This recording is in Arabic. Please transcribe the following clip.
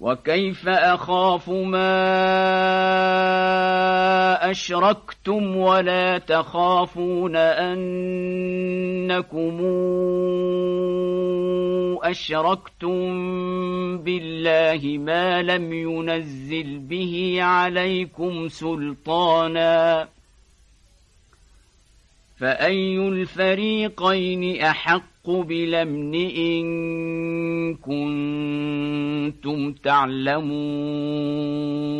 وكيف أخاف ما أشركتم ولا تخافون أنكم أشركتم بالله ما لم ينزل به عليكم سلطانا فأي الفريقين أحق بلمن إن كنتم تعلمون.